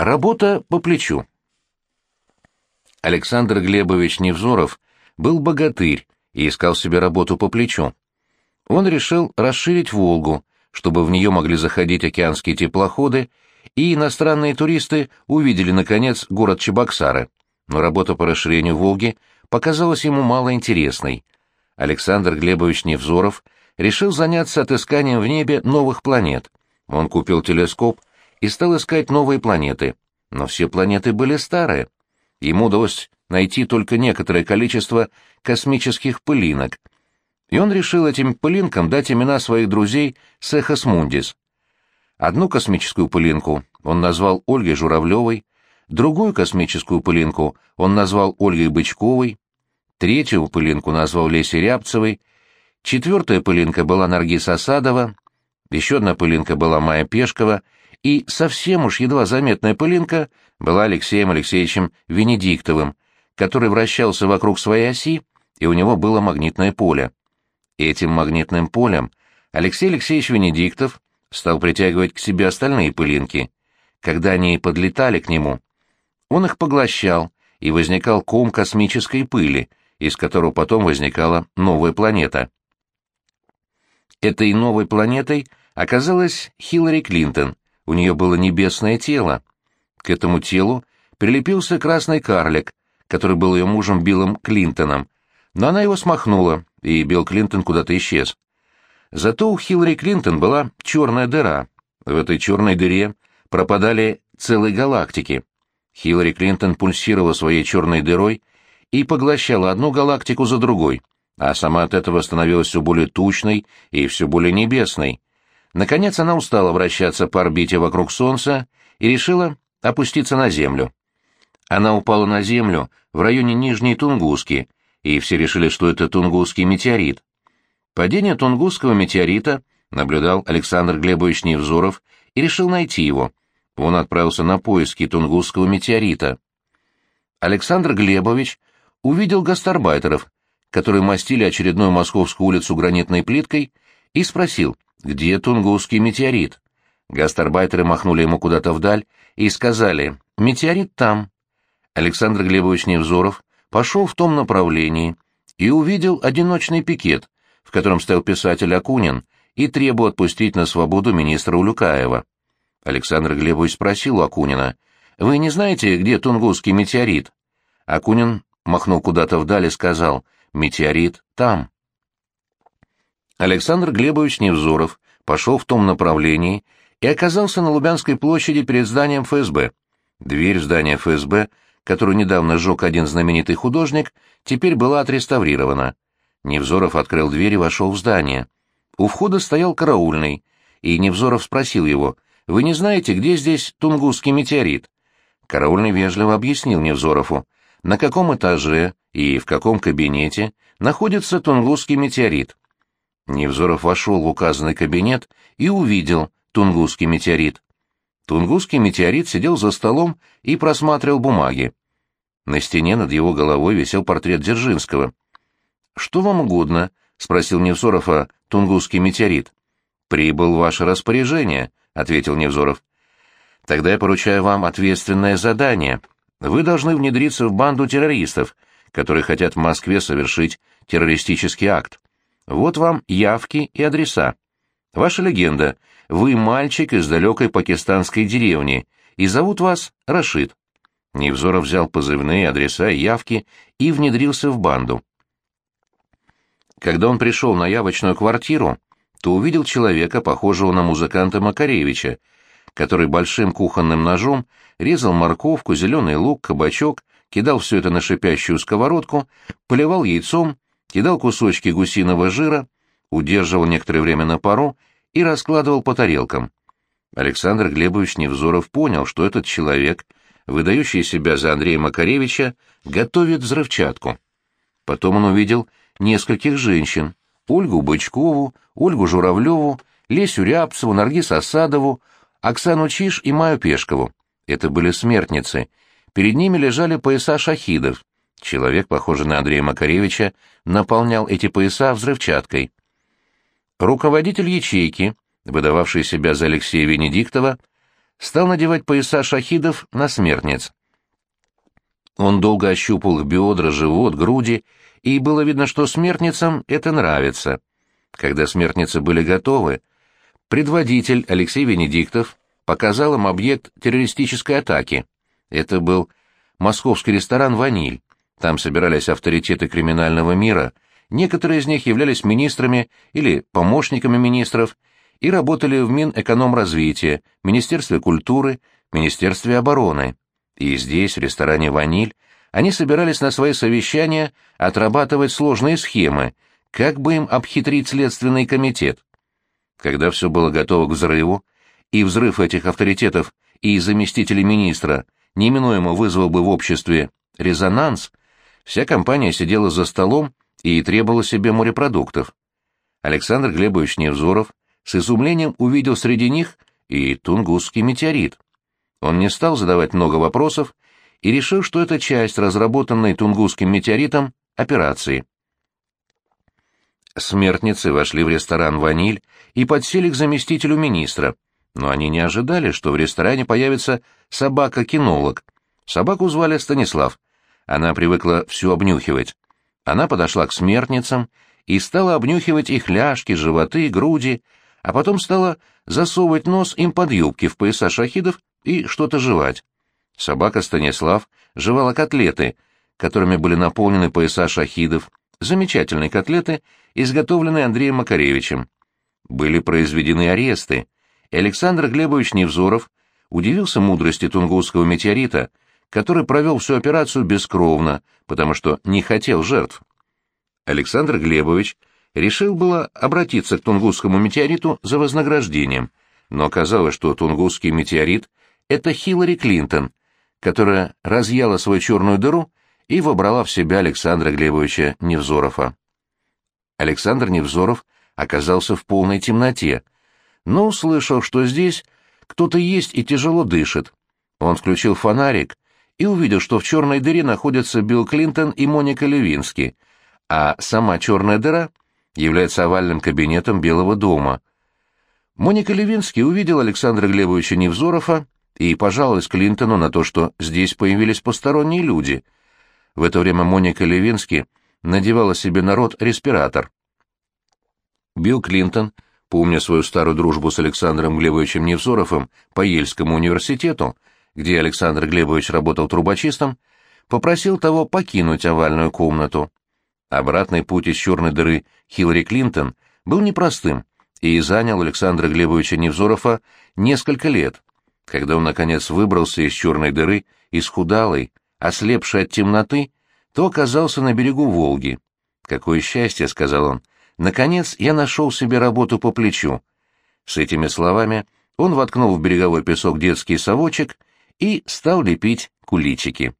Работа по плечу. Александр Глебович Невзоров был богатырь и искал себе работу по плечу. Он решил расширить Волгу, чтобы в нее могли заходить океанские теплоходы, и иностранные туристы увидели, наконец, город Чебоксары. Но работа по расширению Волги показалась ему малоинтересной. Александр Глебович Невзоров решил заняться отысканием в небе новых планет. Он купил телескоп и стал искать новые планеты. Но все планеты были старые. Ему удалось найти только некоторое количество космических пылинок, и он решил этим пылинкам дать имена своих друзей Сехас Мундис. Одну космическую пылинку он назвал Ольгой Журавлевой, другую космическую пылинку он назвал Ольгой Бычковой, третью пылинку назвал Лесей Рябцевой, четвертая пылинка была Наргиз Осадова, еще одна пылинка была Майя Пешкова, и совсем уж едва заметная пылинка была Алексеем Алексеевичем Венедиктовым, который вращался вокруг своей оси, и у него было магнитное поле. Этим магнитным полем Алексей Алексеевич Венедиктов стал притягивать к себе остальные пылинки. Когда они подлетали к нему, он их поглощал, и возникал ком космической пыли, из которого потом возникала новая планета. Этой новой планетой оказалась Хиллари Клинтон, у нее было небесное тело. К этому телу прилепился красный карлик, который был ее мужем Биллом Клинтоном, но она его смахнула, и Билл Клинтон куда-то исчез. Зато у Хиллари Клинтон была черная дыра. В этой черной дыре пропадали целые галактики. Хиллари Клинтон пульсировала своей черной дырой и поглощала одну галактику за другой, а сама от этого становилась все более тучной и все более небесной. Наконец она устала вращаться по орбите вокруг Солнца и решила опуститься на Землю. Она упала на Землю в районе Нижней Тунгуски, и все решили, что это Тунгусский метеорит. Падение Тунгусского метеорита наблюдал Александр Глебович Невзоров и решил найти его. Он отправился на поиски Тунгусского метеорита. Александр Глебович увидел гастарбайтеров, которые мастили очередную московскую улицу гранитной плиткой, и спросил — где Тунгусский метеорит? Гастарбайтеры махнули ему куда-то вдаль и сказали «Метеорит там». Александр Глебович Невзоров пошел в том направлении и увидел одиночный пикет, в котором стоял писатель Акунин и требовал отпустить на свободу министра Улюкаева. Александр Глебович спросил у Акунина, «Вы не знаете, где Тунгусский метеорит?» Акунин махнул куда-то вдаль и сказал, «Метеорит там». Александр Глебович Невзоров пошел в том направлении и оказался на Лубянской площади перед зданием ФСБ. Дверь здания ФСБ, которую недавно сжег один знаменитый художник, теперь была отреставрирована. Невзоров открыл дверь и вошел в здание. У входа стоял караульный, и Невзоров спросил его, «Вы не знаете, где здесь Тунгусский метеорит?» Караульный вежливо объяснил Невзорову, на каком этаже и в каком кабинете находится Тунгусский метеорит. Невзоров вошел в указанный кабинет и увидел Тунгусский метеорит. Тунгусский метеорит сидел за столом и просматривал бумаги. На стене над его головой висел портрет Дзержинского. «Что вам угодно?» — спросил Невзоров о Тунгусский метеорит. «Прибыл ваше распоряжение», — ответил Невзоров. «Тогда я поручаю вам ответственное задание. Вы должны внедриться в банду террористов, которые хотят в Москве совершить террористический акт. Вот вам явки и адреса. Ваша легенда. Вы мальчик из далекой пакистанской деревни, и зовут вас Рашид. Невзоров взял позывные адреса и явки и внедрился в банду. Когда он пришел на явочную квартиру, то увидел человека, похожего на музыканта Макаревича, который большим кухонным ножом резал морковку, зеленый лук, кабачок, кидал все это на шипящую сковородку, поливал яйцом кидал кусочки гусиного жира, удерживал некоторое время на пару и раскладывал по тарелкам. Александр Глебович Невзоров понял, что этот человек, выдающий себя за Андрея Макаревича, готовит взрывчатку. Потом он увидел нескольких женщин — Ольгу Бычкову, Ольгу Журавлеву, Лесю Рябцеву, Наргиз Осадову, Оксану Чиш и Маю Пешкову. Это были смертницы. Перед ними лежали пояса шахидов. Человек, похожий на Андрея Макаревича, наполнял эти пояса взрывчаткой. Руководитель ячейки, выдававший себя за Алексея Венедиктова, стал надевать пояса шахидов на смертниц. Он долго ощупал их бедра, живот, груди, и было видно, что смертницам это нравится. Когда смертницы были готовы, предводитель Алексей Венедиктов показал им объект террористической атаки. Это был московский ресторан «Ваниль». Там собирались авторитеты криминального мира, некоторые из них являлись министрами или помощниками министров и работали в Минэкономразвития, Министерстве культуры, Министерстве обороны. И здесь, в ресторане «Ваниль», они собирались на свои совещания отрабатывать сложные схемы, как бы им обхитрить Следственный комитет. Когда все было готово к взрыву, и взрыв этих авторитетов и заместителей министра неминуемо вызвал бы в обществе резонанс, вся компания сидела за столом и требовала себе морепродуктов. Александр Глебович Невзоров с изумлением увидел среди них и тунгусский метеорит. Он не стал задавать много вопросов и решил, что это часть разработанной тунгусским метеоритом операции. Смертницы вошли в ресторан «Ваниль» и подсели к заместителю министра, но они не ожидали, что в ресторане появится собака-кинолог. Собаку звали Станислав. Она привыкла все обнюхивать. Она подошла к смертницам и стала обнюхивать их ляжки, животы, груди, а потом стала засовывать нос им под юбки в пояса шахидов и что-то жевать. Собака Станислав жевала котлеты, которыми были наполнены пояса шахидов, замечательные котлеты, изготовленные Андреем Макаревичем. Были произведены аресты, Александр Глебович Невзоров удивился мудрости тунгусского метеорита, который провел всю операцию бескровно, потому что не хотел жертв. Александр Глебович решил было обратиться к тунгусскому метеориту за вознаграждением, но оказалось, что тунгусский метеорит — это Хиллари Клинтон, которая разъяла свою черную дыру и вобрала в себя Александра Глебовича Невзорова. Александр Невзоров оказался в полной темноте, но услышал, что здесь кто-то есть и тяжело дышит. Он включил фонарик и увидел, что в черной дыре находятся Билл Клинтон и Моника Левински, а сама черная дыра является овальным кабинетом Белого дома. Моника Левински увидела Александра Глебовича Невзорова и пожаловалась Клинтону на то, что здесь появились посторонние люди. В это время Моника Левински надевала себе народ респиратор. Билл Клинтон, помня свою старую дружбу с Александром Глебовичем Невзоровым по Ельскому университету, где Александр Глебович работал трубочистом, попросил того покинуть овальную комнату. Обратный путь из черной дыры Хиллари Клинтон был непростым и занял Александра Глебовича Невзорова несколько лет. Когда он, наконец, выбрался из черной дыры, исхудалый, ослепший от темноты, то оказался на берегу Волги. «Какое счастье!» — сказал он. «Наконец я нашел себе работу по плечу». С этими словами он воткнул в береговой песок детский совочек и стал лепить куличики.